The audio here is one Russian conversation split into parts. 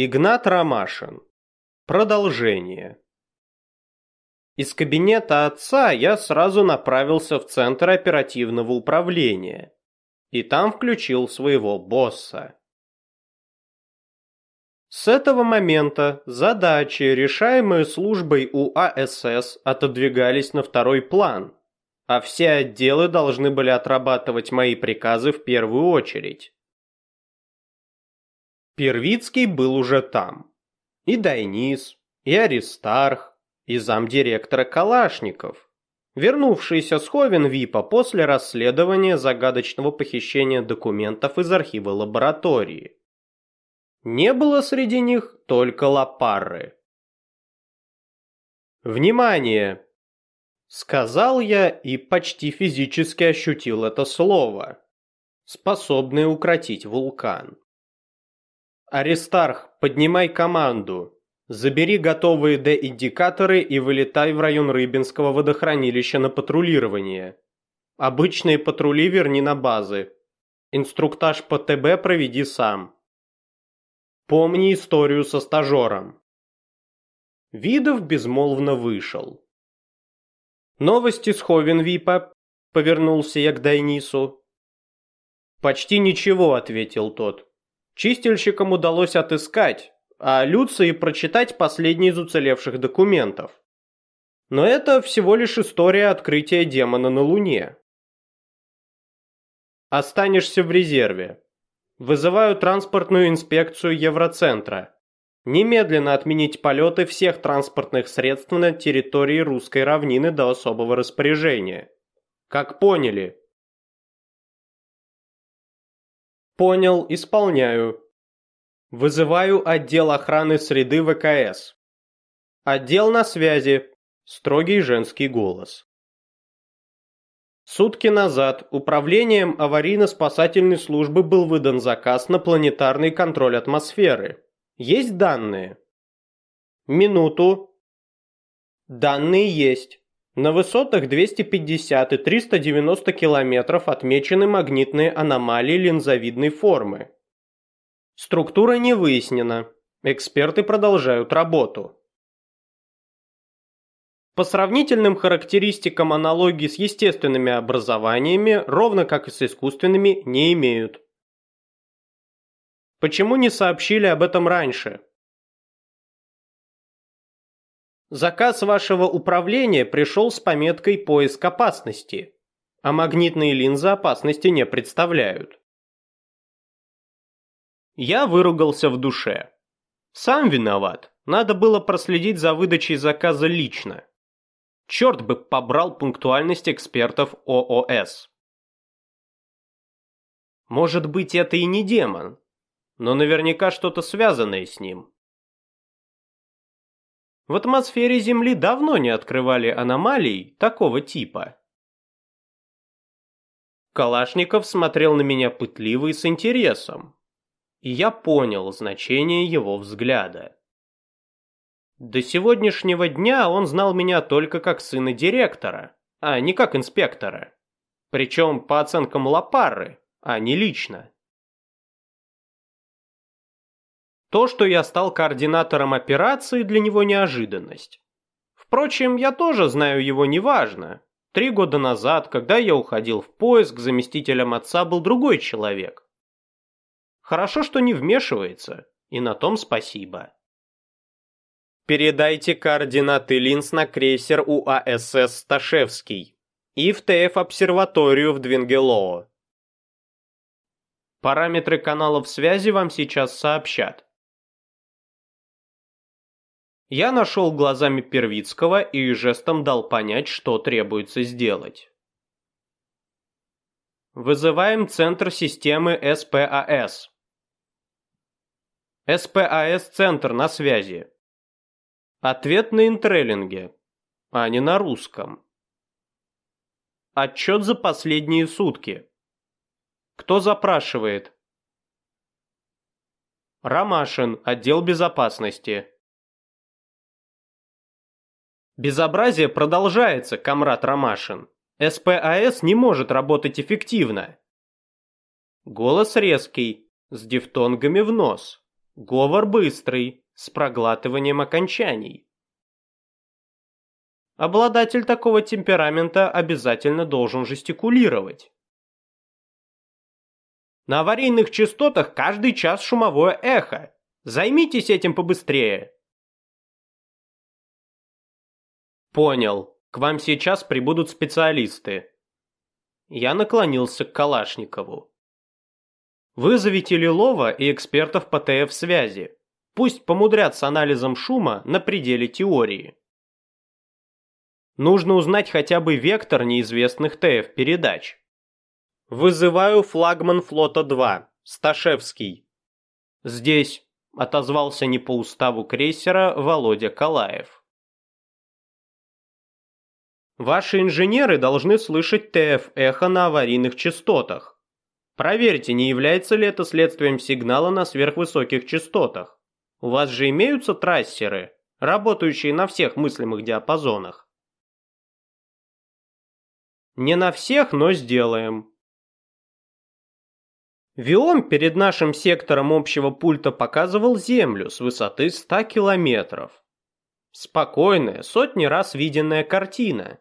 Игнат Ромашин. Продолжение. Из кабинета отца я сразу направился в центр оперативного управления. И там включил своего босса. С этого момента задачи, решаемые службой УАСС, отодвигались на второй план, а все отделы должны были отрабатывать мои приказы в первую очередь. Первицкий был уже там. И Дайнис, и Аристарх, и замдиректора Калашников, вернувшийся с Ховенвипа после расследования загадочного похищения документов из архива лаборатории. Не было среди них только лапары. «Внимание!» Сказал я и почти физически ощутил это слово, способное укротить вулкан. Аристарх, поднимай команду. Забери готовые Д-индикаторы и вылетай в район Рыбинского водохранилища на патрулирование. Обычные патрули верни на базы. Инструктаж по ТБ проведи сам. Помни историю со стажером. Видов безмолвно вышел. Новости с Ховенвипа, повернулся я к Дайнису. Почти ничего, ответил тот. Чистильщикам удалось отыскать, а Люции прочитать последний из уцелевших документов. Но это всего лишь история открытия демона на Луне. Останешься в резерве. Вызываю транспортную инспекцию Евроцентра. Немедленно отменить полеты всех транспортных средств на территории русской равнины до особого распоряжения. Как поняли, Понял, исполняю. Вызываю отдел охраны среды ВКС. Отдел на связи. Строгий женский голос. Сутки назад управлением аварийно-спасательной службы был выдан заказ на планетарный контроль атмосферы. Есть данные? Минуту. Данные есть. На высотах 250 и 390 километров отмечены магнитные аномалии линзовидной формы. Структура не выяснена. Эксперты продолжают работу. По сравнительным характеристикам аналогии с естественными образованиями, ровно как и с искусственными, не имеют. Почему не сообщили об этом раньше? Заказ вашего управления пришел с пометкой «Поиск опасности», а магнитные линзы опасности не представляют. Я выругался в душе. Сам виноват. Надо было проследить за выдачей заказа лично. Черт бы побрал пунктуальность экспертов ООС. Может быть, это и не демон, но наверняка что-то связанное с ним. В атмосфере Земли давно не открывали аномалий такого типа. Калашников смотрел на меня пытливо и с интересом. И я понял значение его взгляда. До сегодняшнего дня он знал меня только как сына директора, а не как инспектора. Причем по оценкам Лапары, а не лично. То, что я стал координатором операции, для него неожиданность. Впрочем, я тоже знаю его неважно. Три года назад, когда я уходил в поиск, заместителем отца был другой человек. Хорошо, что не вмешивается, и на том спасибо. Передайте координаты линз на крейсер УАСС «Сташевский» и в ТФ-обсерваторию в Двингелоо. Параметры каналов связи вам сейчас сообщат. Я нашел глазами Первицкого и жестом дал понять, что требуется сделать. Вызываем центр системы СПАС. СПАС-центр на связи. Ответ на интреллинге, а не на русском. Отчет за последние сутки. Кто запрашивает? Ромашин, отдел безопасности. Безобразие продолжается, комрад Ромашин. СПАС не может работать эффективно. Голос резкий, с дифтонгами в нос. Говор быстрый, с проглатыванием окончаний. Обладатель такого темперамента обязательно должен жестикулировать. На аварийных частотах каждый час шумовое эхо. Займитесь этим побыстрее. Понял. К вам сейчас прибудут специалисты. Я наклонился к Калашникову. Вызовите Лилова и экспертов по ТФ-связи. Пусть помудрят с анализом шума на пределе теории. Нужно узнать хотя бы вектор неизвестных ТФ-передач. Вызываю флагман флота 2, Сташевский. Здесь, отозвался не по уставу крейсера Володя Калаев. Ваши инженеры должны слышать ТФ-эхо на аварийных частотах. Проверьте, не является ли это следствием сигнала на сверхвысоких частотах. У вас же имеются трассеры, работающие на всех мыслимых диапазонах. Не на всех, но сделаем. Виом перед нашим сектором общего пульта показывал Землю с высоты 100 километров. Спокойная, сотни раз виденная картина.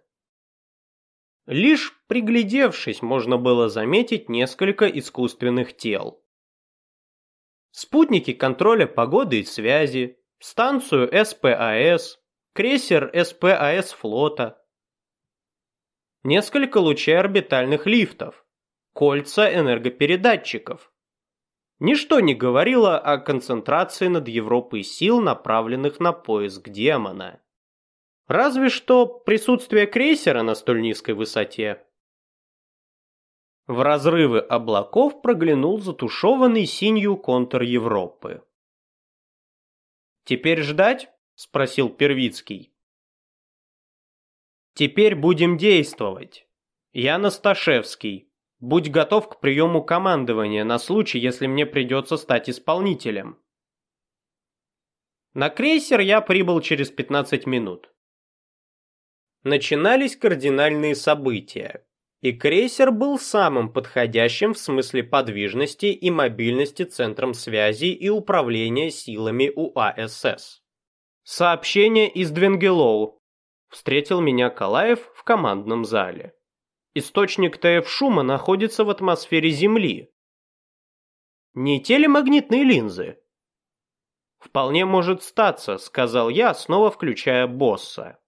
Лишь приглядевшись, можно было заметить несколько искусственных тел. Спутники контроля погоды и связи, станцию СПАС, крейсер СПАС флота, несколько лучей орбитальных лифтов, кольца энергопередатчиков. Ничто не говорило о концентрации над Европой сил, направленных на поиск демона. Разве что присутствие крейсера на столь низкой высоте. В разрывы облаков проглянул затушеванный синью контур Европы. «Теперь ждать?» – спросил Первицкий. Теперь будем действовать. Я Насташевский. Будь готов к приему командования на случай, если мне придется стать исполнителем. На крейсер я прибыл через 15 минут. Начинались кардинальные события, и крейсер был самым подходящим в смысле подвижности и мобильности центром связи и управления силами УАСС. Сообщение из Двенгелоу Встретил меня Калаев в командном зале. Источник ТФ шума находится в атмосфере Земли. Не телемагнитные линзы? Вполне может статься, сказал я, снова включая босса.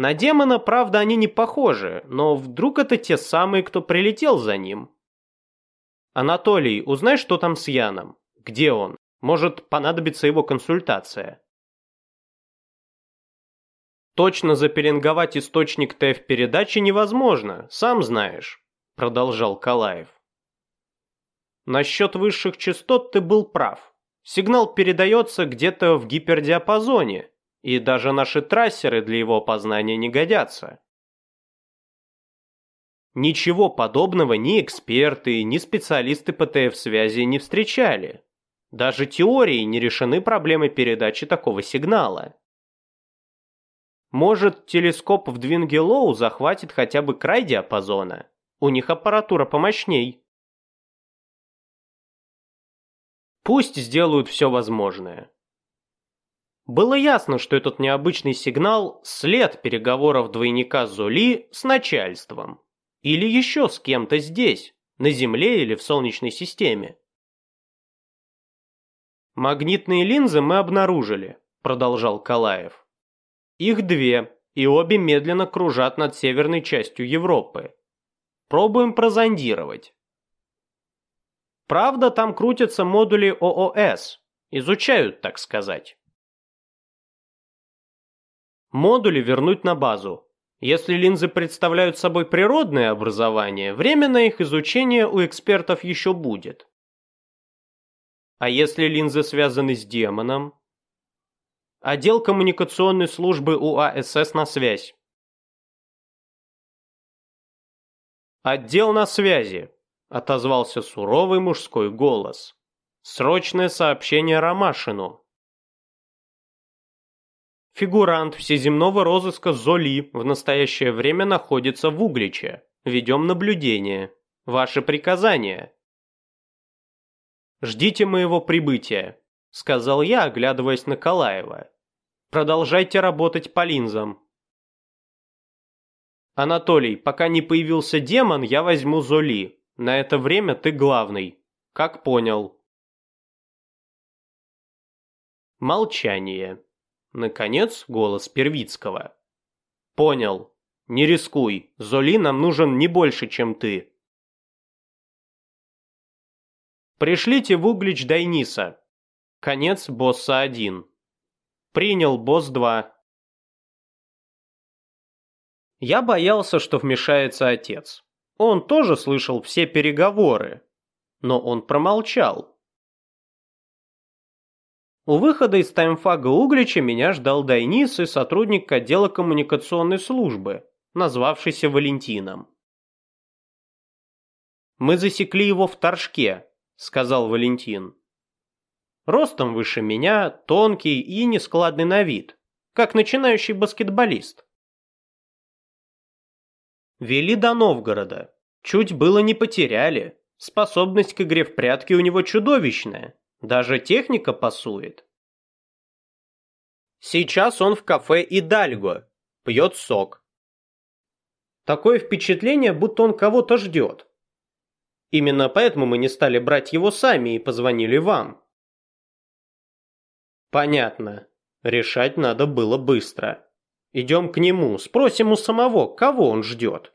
На демона, правда, они не похожи, но вдруг это те самые, кто прилетел за ним? Анатолий, узнай, что там с Яном. Где он? Может, понадобится его консультация. Точно запеленговать источник ТФ-передачи невозможно, сам знаешь, продолжал Калаев. Насчет высших частот ты был прав. Сигнал передается где-то в гипердиапазоне, и даже наши трассеры для его опознания не годятся. Ничего подобного ни эксперты, ни специалисты по ТФ-связи не встречали. Даже теорией не решены проблемы передачи такого сигнала. Может, телескоп в Двингелоу захватит хотя бы край диапазона? У них аппаратура помощней. Пусть сделают все возможное. Было ясно, что этот необычный сигнал – след переговоров двойника Золи с начальством. Или еще с кем-то здесь, на Земле или в Солнечной системе. «Магнитные линзы мы обнаружили», – продолжал Калаев. Их две, и обе медленно кружат над северной частью Европы. Пробуем прозондировать. Правда, там крутятся модули ООС. Изучают, так сказать. Модули вернуть на базу. Если линзы представляют собой природное образование, время на их изучение у экспертов еще будет. А если линзы связаны с демоном? Отдел коммуникационной службы УАСС на связь. «Отдел на связи», — отозвался суровый мужской голос. «Срочное сообщение Ромашину». Фигурант всеземного розыска Золи в настоящее время находится в Угличе. Ведем наблюдение. Ваши приказания. Ждите моего прибытия», — сказал я, оглядываясь на Калаева. «Продолжайте работать по линзам». «Анатолий, пока не появился демон, я возьму Золи. На это время ты главный. Как понял?» Молчание. Наконец, голос Первицкого. «Понял. Не рискуй. Золи нам нужен не больше, чем ты». Пришлите в Углич Дайниса. Конец босса 1. Принял босс 2. Я боялся, что вмешается отец. Он тоже слышал все переговоры, но он промолчал. У выхода из таймфага Углича меня ждал Дайнис и сотрудник отдела коммуникационной службы, назвавшийся Валентином. «Мы засекли его в Торжке», — сказал Валентин. Ростом выше меня, тонкий и нескладный на вид, как начинающий баскетболист. Вели до Новгорода. Чуть было не потеряли. Способность к игре в прятки у него чудовищная. Даже техника пасует. Сейчас он в кафе «Идальго», пьет сок. Такое впечатление, будто он кого-то ждет. Именно поэтому мы не стали брать его сами и позвонили вам. Понятно. Решать надо было быстро. Идем к нему, спросим у самого, кого он ждет.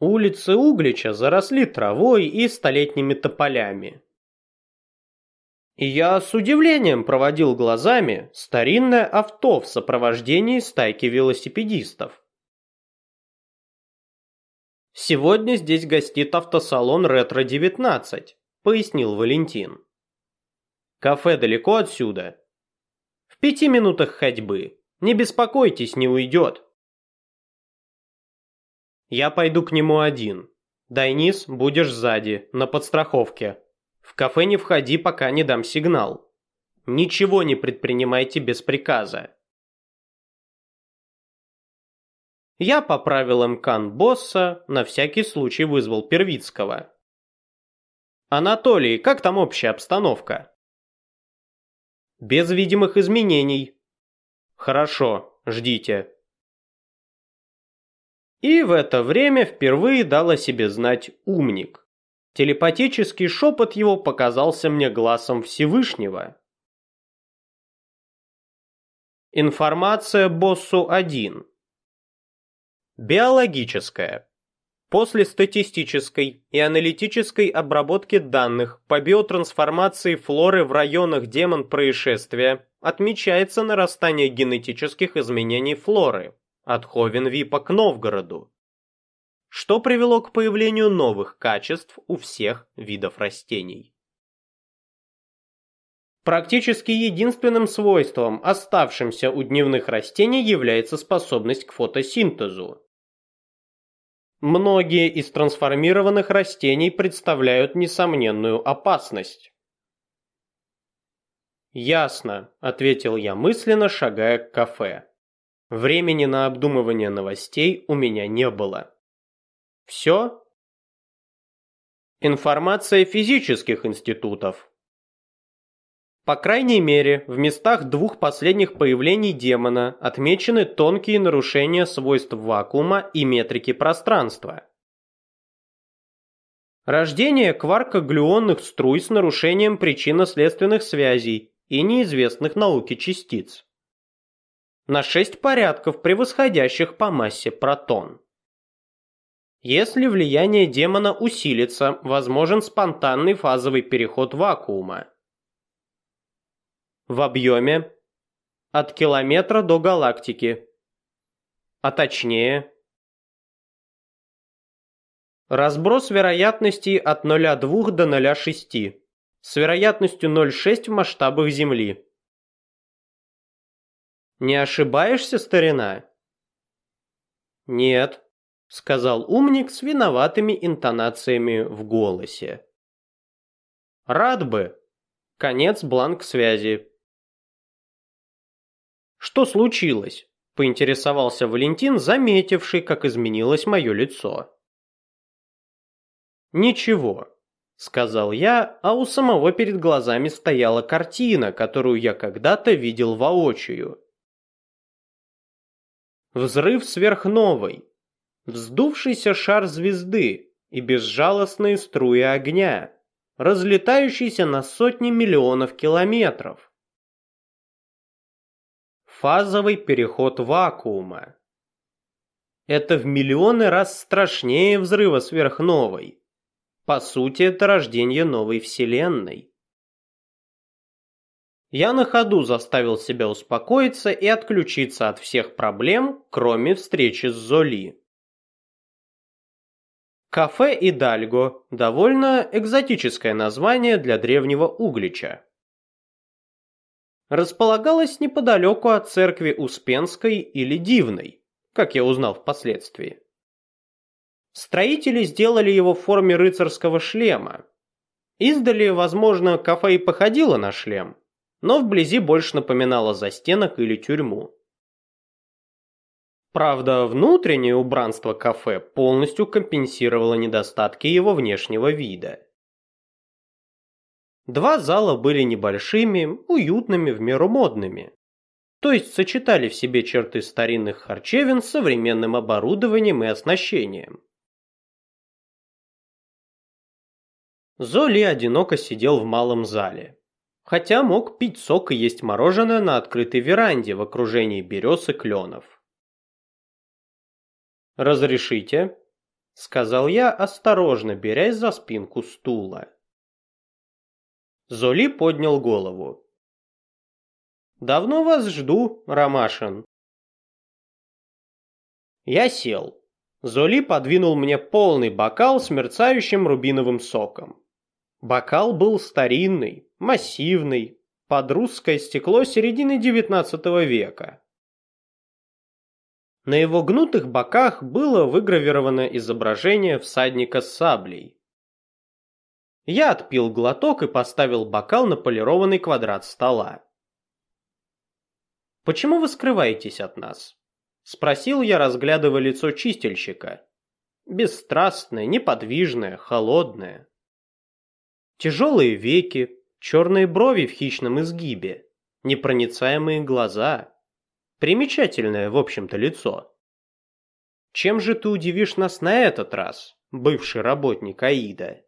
Улицы Углича заросли травой и столетними тополями. Я с удивлением проводил глазами старинное авто в сопровождении стайки велосипедистов. «Сегодня здесь гостит автосалон «Ретро-19», — пояснил Валентин. «Кафе далеко отсюда?» «В пяти минутах ходьбы. Не беспокойтесь, не уйдет». Я пойду к нему один. Дайнис, будешь сзади, на подстраховке. В кафе не входи, пока не дам сигнал. Ничего не предпринимайте без приказа. Я по правилам кан-босса на всякий случай вызвал Первицкого. «Анатолий, как там общая обстановка?» «Без видимых изменений». «Хорошо, ждите». И в это время впервые дал о себе знать умник. Телепатический шепот его показался мне глазом Всевышнего. Информация боссу 1. Биологическая. После статистической и аналитической обработки данных по биотрансформации флоры в районах демон происшествия отмечается нарастание генетических изменений флоры, от Ховенвипа к Новгороду, что привело к появлению новых качеств у всех видов растений. Практически единственным свойством, оставшимся у дневных растений, является способность к фотосинтезу. Многие из трансформированных растений представляют несомненную опасность. «Ясно», — ответил я мысленно, шагая к кафе. Времени на обдумывание новостей у меня не было. Все? Информация физических институтов. По крайней мере, в местах двух последних появлений демона отмечены тонкие нарушения свойств вакуума и метрики пространства. Рождение кваркоглюонных струй с нарушением причинно-следственных связей и неизвестных науке частиц на 6 порядков превосходящих по массе протон. Если влияние демона усилится, возможен спонтанный фазовый переход вакуума. В объеме от километра до галактики, а точнее разброс вероятностей от 0,2 до 0,6 с вероятностью 0,6 в масштабах Земли. Не ошибаешься, старина?» «Нет», — сказал умник с виноватыми интонациями в голосе. «Рад бы. Конец бланк связи». «Что случилось?» — поинтересовался Валентин, заметивший, как изменилось мое лицо. «Ничего. сказал я, а у самого перед глазами стояла картина, которую я когда-то видел воочию. Взрыв сверхновой, вздувшийся шар звезды и безжалостные струи огня, разлетающиеся на сотни миллионов километров. Фазовый переход вакуума. Это в миллионы раз страшнее взрыва сверхновой. По сути, это рождение новой вселенной. Я на ходу заставил себя успокоиться и отключиться от всех проблем, кроме встречи с Золи. Кафе Идальго – довольно экзотическое название для древнего Углича. Располагалось неподалеку от церкви Успенской или Дивной, как я узнал впоследствии. Строители сделали его в форме рыцарского шлема. Издали, возможно, кафе и походило на шлем, но вблизи больше напоминало застенок или тюрьму. Правда, внутреннее убранство кафе полностью компенсировало недостатки его внешнего вида. Два зала были небольшими, уютными, в меру модными. То есть сочетали в себе черты старинных харчевин с современным оборудованием и оснащением. Золи одиноко сидел в малом зале. Хотя мог пить сок и есть мороженое на открытой веранде в окружении берез и кленов. «Разрешите?» — сказал я, осторожно берясь за спинку стула. Золи поднял голову. «Давно вас жду, Ромашин». Я сел. Золи подвинул мне полный бокал с мерцающим рубиновым соком. Бокал был старинный, массивный, под русское стекло середины XIX века. На его гнутых боках было выгравировано изображение всадника с саблей. Я отпил глоток и поставил бокал на полированный квадрат стола. «Почему вы скрываетесь от нас?» – спросил я, разглядывая лицо чистильщика. Бесстрастное, неподвижное, холодное. Тяжелые веки, черные брови в хищном изгибе, непроницаемые глаза. Примечательное, в общем-то, лицо. Чем же ты удивишь нас на этот раз, бывший работник Аида?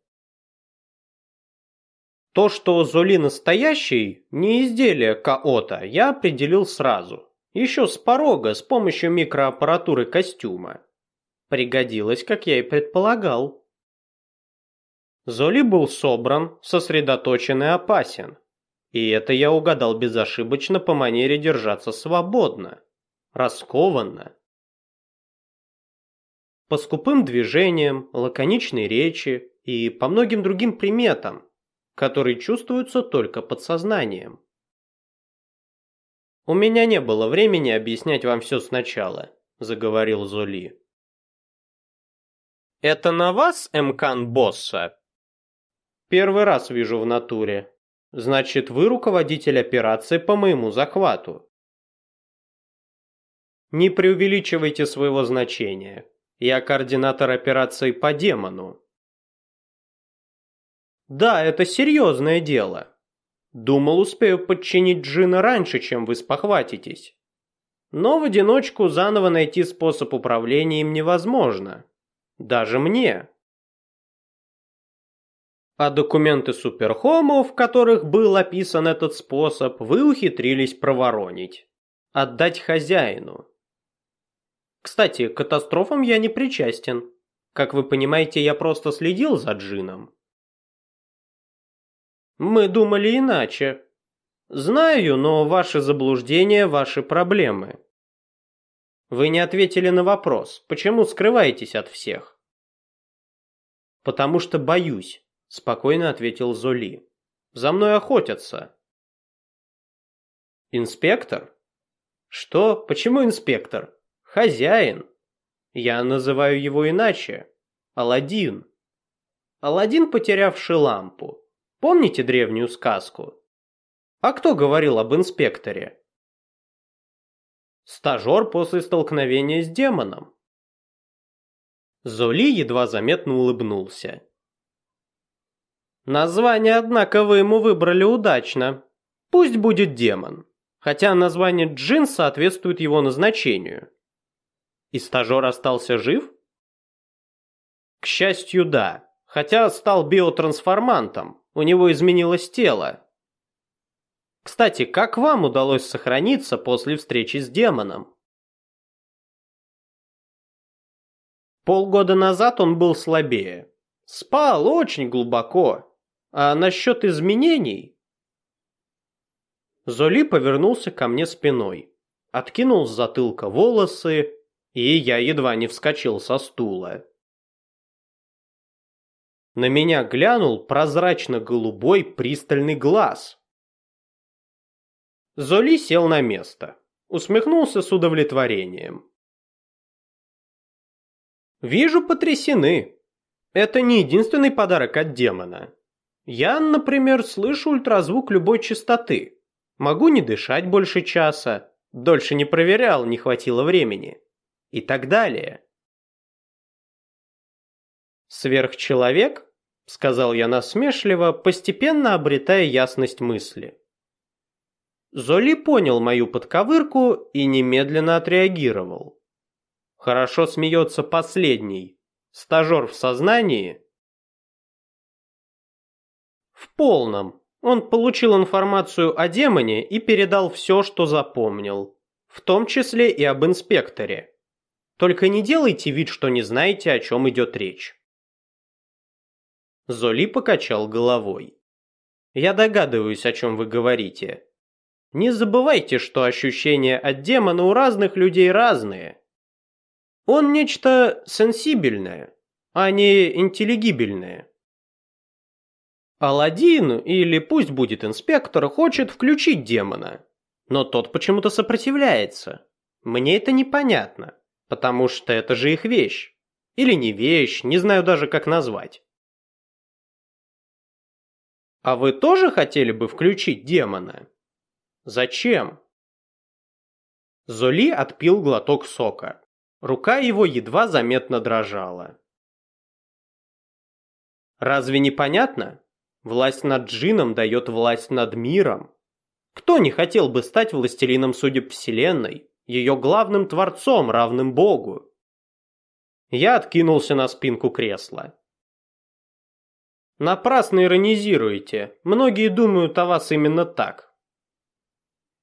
То, что Золи настоящий, не изделие Каота, я определил сразу. Еще с порога, с помощью микроаппаратуры костюма. Пригодилось, как я и предполагал. Золи был собран, сосредоточен и опасен. И это я угадал безошибочно по манере держаться свободно, раскованно. По скупым движениям, лаконичной речи и по многим другим приметам, которые чувствуются только подсознанием. «У меня не было времени объяснять вам все сначала», – заговорил Золи. «Это на вас, Эмкан Босса?» Первый раз вижу в натуре. Значит, вы руководитель операции по моему захвату. Не преувеличивайте своего значения. Я координатор операции по демону. Да, это серьезное дело. Думал, успею подчинить Джина раньше, чем вы спохватитесь. Но в одиночку заново найти способ управления им невозможно. Даже мне а документы Суперхому, в которых был описан этот способ, вы ухитрились проворонить. Отдать хозяину. Кстати, к катастрофам я не причастен. Как вы понимаете, я просто следил за Джином. Мы думали иначе. Знаю, но ваши заблуждения – ваши проблемы. Вы не ответили на вопрос, почему скрываетесь от всех? Потому что боюсь спокойно ответил Золи. За мной охотятся. Инспектор? Что? Почему инспектор? Хозяин. Я называю его иначе. Аладдин. Аладдин, потерявший лампу. Помните древнюю сказку? А кто говорил об инспекторе? Стажер после столкновения с демоном. Золи едва заметно улыбнулся. Название, однако, вы ему выбрали удачно. Пусть будет демон. Хотя название Джин соответствует его назначению. И стажер остался жив? К счастью, да. Хотя стал биотрансформантом. У него изменилось тело. Кстати, как вам удалось сохраниться после встречи с демоном? Полгода назад он был слабее. Спал очень глубоко. А насчет изменений... Золи повернулся ко мне спиной, откинул с затылка волосы, и я едва не вскочил со стула. На меня глянул прозрачно-голубой пристальный глаз. Золи сел на место, усмехнулся с удовлетворением. «Вижу, потрясены. Это не единственный подарок от демона. Я, например, слышу ультразвук любой частоты. Могу не дышать больше часа, дольше не проверял, не хватило времени. И так далее. «Сверхчеловек?» — сказал я насмешливо, постепенно обретая ясность мысли. Золи понял мою подковырку и немедленно отреагировал. Хорошо смеется последний. Стажер в сознании в полном. Он получил информацию о демоне и передал все, что запомнил. В том числе и об инспекторе. Только не делайте вид, что не знаете, о чем идет речь. Золи покачал головой. Я догадываюсь, о чем вы говорите. Не забывайте, что ощущения от демона у разных людей разные. Он нечто сенсибельное, а не интеллигибельное. Аладдин, или пусть будет инспектор, хочет включить демона. Но тот почему-то сопротивляется. Мне это непонятно, потому что это же их вещь. Или не вещь, не знаю даже как назвать. А вы тоже хотели бы включить демона? Зачем? Золи отпил глоток сока. Рука его едва заметно дрожала. Разве не понятно? Власть над джином дает власть над миром. Кто не хотел бы стать властелином судеб вселенной, ее главным творцом, равным Богу? Я откинулся на спинку кресла. Напрасно иронизируете. Многие думают о вас именно так.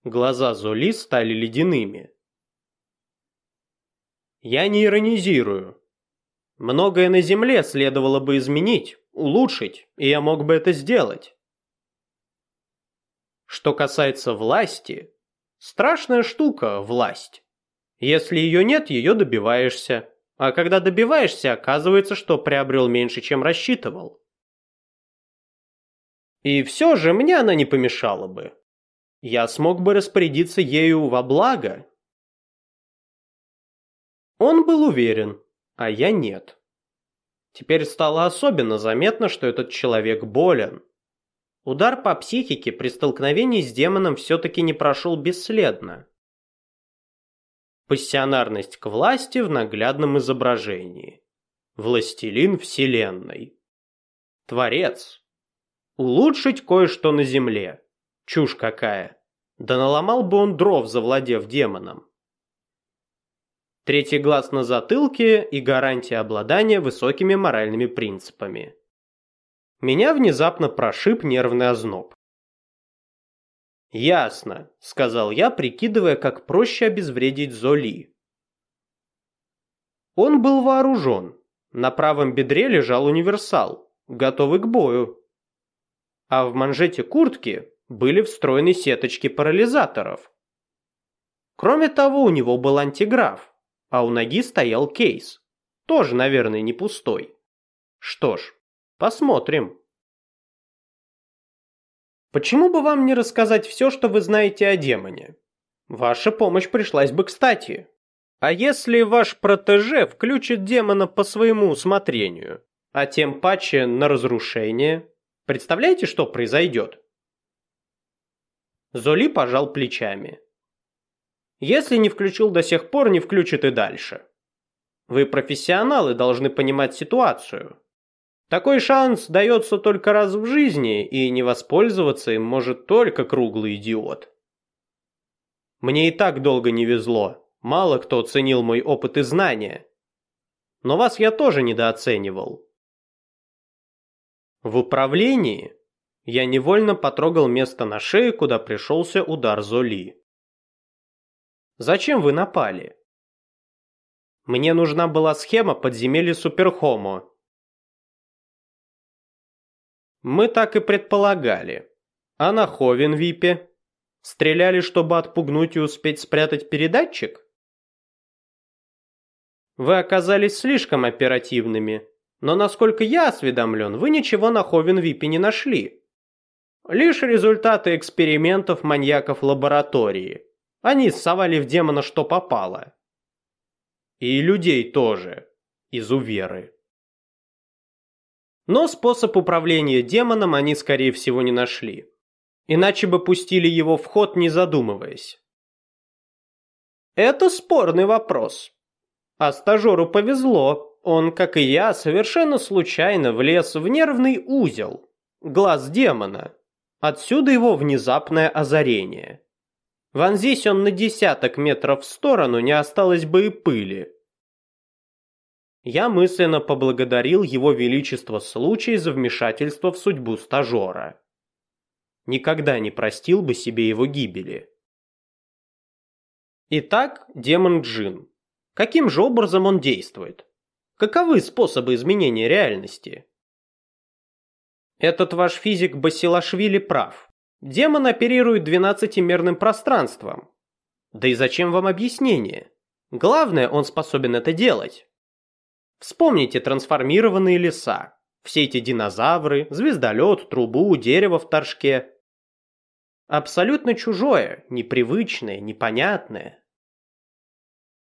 Глаза Золи стали ледяными. Я не иронизирую. Многое на земле следовало бы изменить, улучшить, и я мог бы это сделать. Что касается власти, страшная штука – власть. Если ее нет, ее добиваешься. А когда добиваешься, оказывается, что приобрел меньше, чем рассчитывал. И все же мне она не помешала бы. Я смог бы распорядиться ею во благо. Он был уверен, а я нет. Теперь стало особенно заметно, что этот человек болен. Удар по психике при столкновении с демоном все-таки не прошел бесследно. Пассионарность к власти в наглядном изображении. Властелин вселенной. Творец. Улучшить кое-что на земле. Чушь какая. Да наломал бы он дров, завладев демоном. Третий глаз на затылке и гарантия обладания высокими моральными принципами. Меня внезапно прошиб нервный озноб. «Ясно», — сказал я, прикидывая, как проще обезвредить Золи. Он был вооружен. На правом бедре лежал универсал, готовый к бою. А в манжете куртки были встроены сеточки парализаторов. Кроме того, у него был антиграф, а у ноги стоял кейс. Тоже, наверное, не пустой. Что ж, посмотрим. Почему бы вам не рассказать все, что вы знаете о демоне? Ваша помощь пришлась бы кстати. А если ваш протеже включит демона по своему усмотрению, а тем паче на разрушение, представляете, что произойдет? Золи пожал плечами. Если не включил до сих пор, не включит и дальше. Вы профессионалы должны понимать ситуацию. Такой шанс дается только раз в жизни, и не воспользоваться им может только круглый идиот. Мне и так долго не везло, мало кто ценил мой опыт и знания. Но вас я тоже недооценивал. В управлении я невольно потрогал место на шее, куда пришелся удар Золи. «Зачем вы напали?» «Мне нужна была схема подземелья Суперхомо». Мы так и предполагали. А на Ховенвипе? Стреляли, чтобы отпугнуть и успеть спрятать передатчик? Вы оказались слишком оперативными, но насколько я осведомлен, вы ничего на Ховенвипе не нашли. Лишь результаты экспериментов маньяков лаборатории. Они совали в демона что попало. И людей тоже. Изуверы. Но способ управления демоном они, скорее всего, не нашли. Иначе бы пустили его в ход, не задумываясь. Это спорный вопрос. А стажеру повезло. Он, как и я, совершенно случайно влез в нервный узел. Глаз демона. Отсюда его внезапное озарение. Вонзись он на десяток метров в сторону, не осталось бы и пыли. Я мысленно поблагодарил его величество случай за вмешательство в судьбу стажера. Никогда не простил бы себе его гибели. Итак, демон Джин. Каким же образом он действует? Каковы способы изменения реальности? Этот ваш физик Басилашвили прав. Демон оперирует двенадцатимерным пространством. Да и зачем вам объяснение? Главное, он способен это делать. Вспомните трансформированные леса. Все эти динозавры, звездолет, трубу, дерево в торжке. Абсолютно чужое, непривычное, непонятное.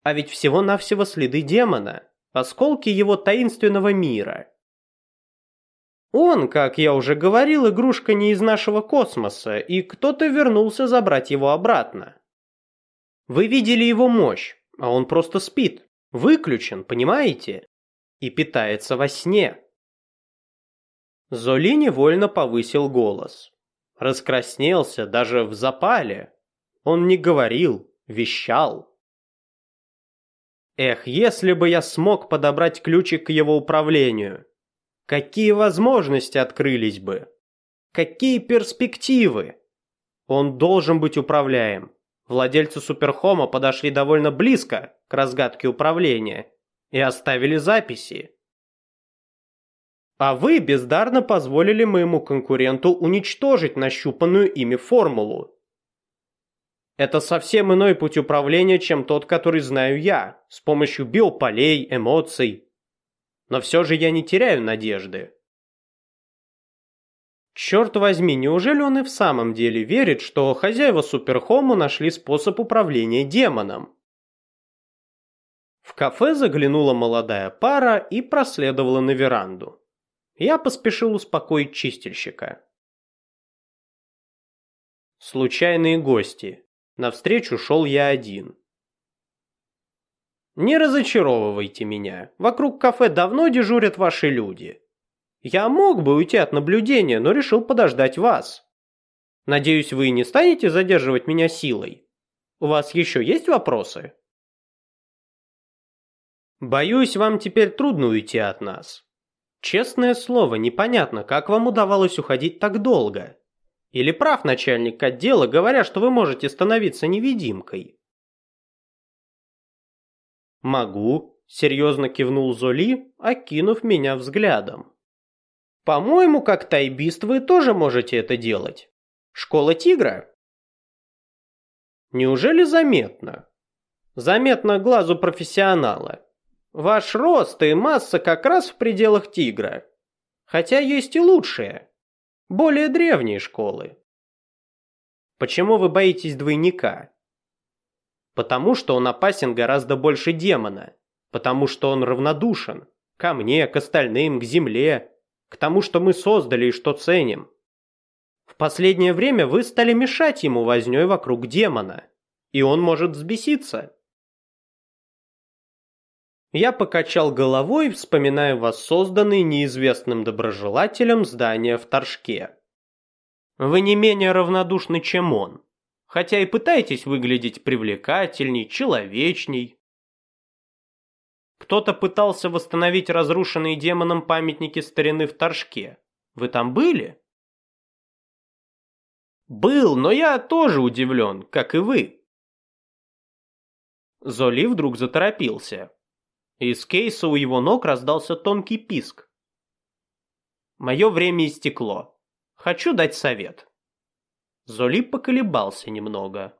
А ведь всего-навсего следы демона, осколки его таинственного мира. Он, как я уже говорил, игрушка не из нашего космоса, и кто-то вернулся забрать его обратно. Вы видели его мощь, а он просто спит, выключен, понимаете? И питается во сне. Золи невольно повысил голос. Раскраснелся даже в запале. Он не говорил, вещал. Эх, если бы я смог подобрать ключик к его управлению. Какие возможности открылись бы? Какие перспективы? Он должен быть управляем. Владельцы Суперхома подошли довольно близко к разгадке управления и оставили записи. А вы бездарно позволили моему конкуренту уничтожить нащупанную ими формулу. Это совсем иной путь управления, чем тот, который знаю я, с помощью биополей, эмоций, но все же я не теряю надежды. Черт возьми, неужели он и в самом деле верит, что хозяева Суперхому нашли способ управления демоном? В кафе заглянула молодая пара и проследовала на веранду. Я поспешил успокоить чистильщика. Случайные гости. Навстречу шел я один. Не разочаровывайте меня. Вокруг кафе давно дежурят ваши люди. Я мог бы уйти от наблюдения, но решил подождать вас. Надеюсь, вы не станете задерживать меня силой. У вас еще есть вопросы? Боюсь, вам теперь трудно уйти от нас. Честное слово, непонятно, как вам удавалось уходить так долго. Или прав начальник отдела, говоря, что вы можете становиться невидимкой. «Могу», — серьезно кивнул Золи, окинув меня взглядом. «По-моему, как тайбист вы тоже можете это делать. Школа тигра?» «Неужели заметно?» «Заметно глазу профессионала. Ваш рост и масса как раз в пределах тигра. Хотя есть и лучшие, более древние школы». «Почему вы боитесь двойника?» Потому что он опасен гораздо больше демона. Потому что он равнодушен. Ко мне, к остальным, к земле. К тому, что мы создали и что ценим. В последнее время вы стали мешать ему вознёй вокруг демона. И он может взбеситься. Я покачал головой, вспоминая воссозданные неизвестным доброжелателем здания в Торжке. Вы не менее равнодушны, чем он, хотя и пытаетесь выглядеть привлекательней, человечней. Кто-то пытался восстановить разрушенные демоном памятники старины в Торжке. Вы там были? Был, но я тоже удивлен, как и вы. Золи вдруг заторопился. Из кейса у его ног раздался тонкий писк. Мое время истекло. Хочу дать совет. Золи поколебался немного.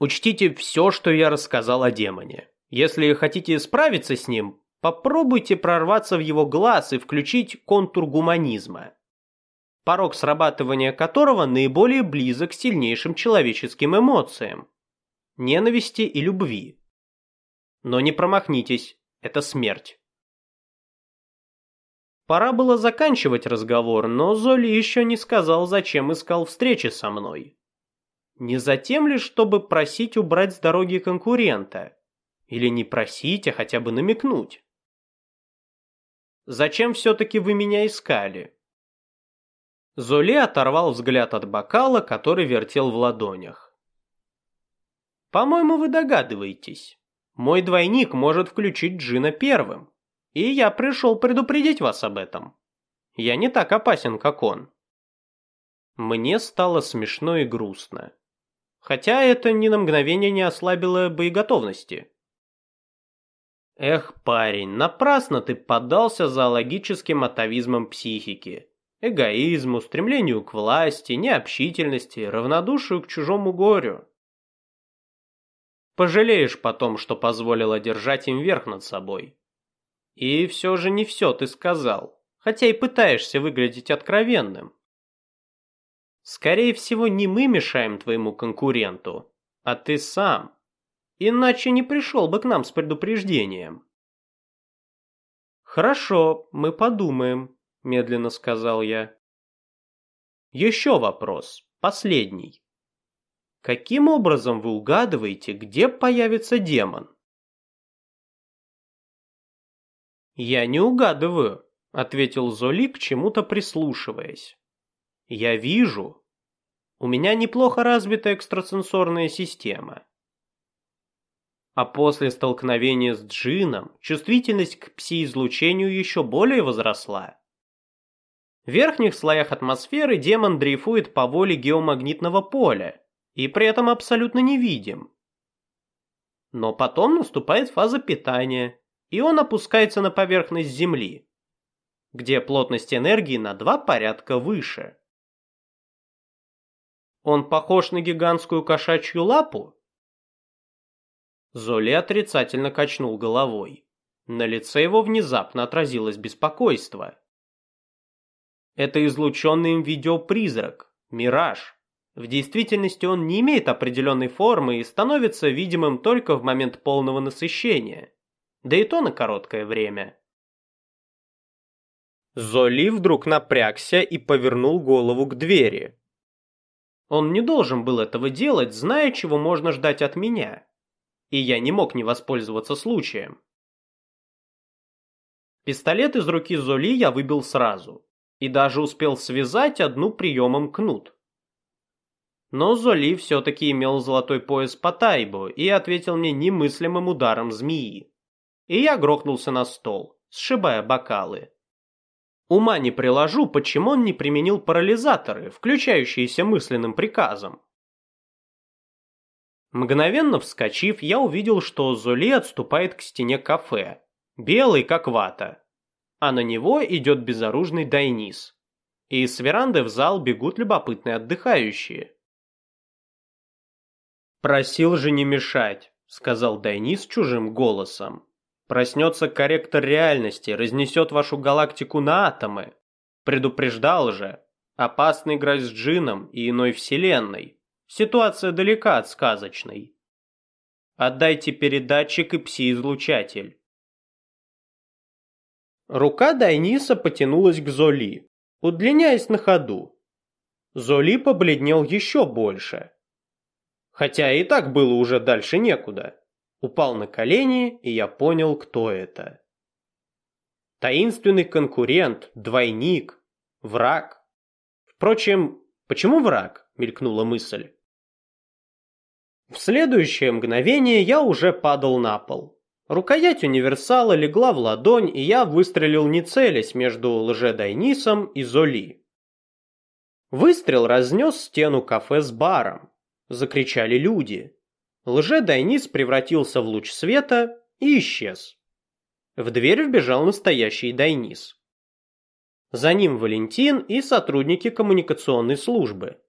Учтите все, что я рассказал о демоне. Если хотите справиться с ним, попробуйте прорваться в его глаз и включить контур гуманизма, порог срабатывания которого наиболее близок к сильнейшим человеческим эмоциям – ненависти и любви. Но не промахнитесь, это смерть. Пора было заканчивать разговор, но Золи еще не сказал, зачем искал встречи со мной. Не затем ли, чтобы просить убрать с дороги конкурента – или не просить, а хотя бы намекнуть. «Зачем все-таки вы меня искали?» Золи оторвал взгляд от бокала, который вертел в ладонях. «По-моему, вы догадываетесь. Мой двойник может включить Джина первым, и я пришел предупредить вас об этом. Я не так опасен, как он». Мне стало смешно и грустно. Хотя это ни на мгновение не ослабило боеготовности. Эх, парень, напрасно ты поддался зоологическим атовизмам психики. Эгоизму, стремлению к власти, необщительности, равнодушию к чужому горю. Пожалеешь потом, что позволил одержать им верх над собой. И все же не все ты сказал, хотя и пытаешься выглядеть откровенным. Скорее всего, не мы мешаем твоему конкуренту, а ты сам. Иначе не пришел бы к нам с предупреждением. Хорошо, мы подумаем, медленно сказал я. Еще вопрос, последний. Каким образом вы угадываете, где появится демон? Я не угадываю, ответил Золи к чему-то прислушиваясь. Я вижу. У меня неплохо развита экстрасенсорная система а после столкновения с джином чувствительность к пси-излучению еще более возросла. В верхних слоях атмосферы демон дрейфует по воле геомагнитного поля и при этом абсолютно невидим. Но потом наступает фаза питания, и он опускается на поверхность Земли, где плотность энергии на два порядка выше. Он похож на гигантскую кошачью лапу? Золи отрицательно качнул головой. На лице его внезапно отразилось беспокойство. Это излученный им видеопризрак, мираж. В действительности он не имеет определенной формы и становится видимым только в момент полного насыщения. Да и то на короткое время. Золи вдруг напрягся и повернул голову к двери. Он не должен был этого делать, зная, чего можно ждать от меня и я не мог не воспользоваться случаем. Пистолет из руки Золи я выбил сразу, и даже успел связать одну приемом кнут. Но Золи все-таки имел золотой пояс по тайбу и ответил мне немыслимым ударом змеи. И я грохнулся на стол, сшибая бокалы. Ума не приложу, почему он не применил парализаторы, включающиеся мысленным приказом. Мгновенно вскочив, я увидел, что Золи отступает к стене кафе, белый как вата, а на него идет безоружный Дайнис. И с веранды в зал бегут любопытные отдыхающие. «Просил же не мешать», — сказал Дайнис чужим голосом. «Проснется корректор реальности, разнесет вашу галактику на атомы. Предупреждал же. Опасный играть с джином и иной вселенной. Ситуация далека от сказочной. Отдайте передатчик и пси-излучатель. Рука Дайниса потянулась к Золи, удлиняясь на ходу. Золи побледнел еще больше. Хотя и так было уже дальше некуда. Упал на колени, и я понял, кто это. Таинственный конкурент, двойник, враг. Впрочем, почему враг? мелькнула мысль. В следующее мгновение я уже падал на пол. Рукоять универсала легла в ладонь, и я выстрелил не целясь между лжедайнисом и Золи. Выстрел разнес стену кафе с баром. Закричали люди. Лже-Дайнис превратился в луч света и исчез. В дверь вбежал настоящий Дайнис. За ним Валентин и сотрудники коммуникационной службы.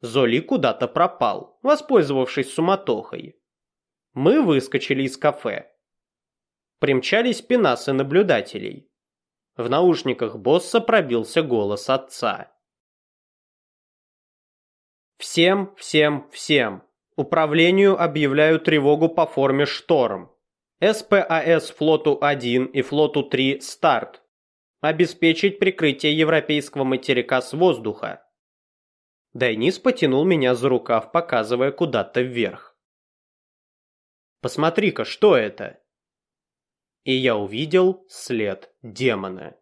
Золи куда-то пропал, воспользовавшись суматохой. Мы выскочили из кафе. Примчались пенасы наблюдателей. В наушниках босса пробился голос отца. Всем, всем, всем. Управлению объявляю тревогу по форме «Шторм». СПАС флоту-1 и флоту-3 «Старт». Обеспечить прикрытие европейского материка с воздуха. Дайнис потянул меня за рукав, показывая куда-то вверх. «Посмотри-ка, что это?» И я увидел след демона.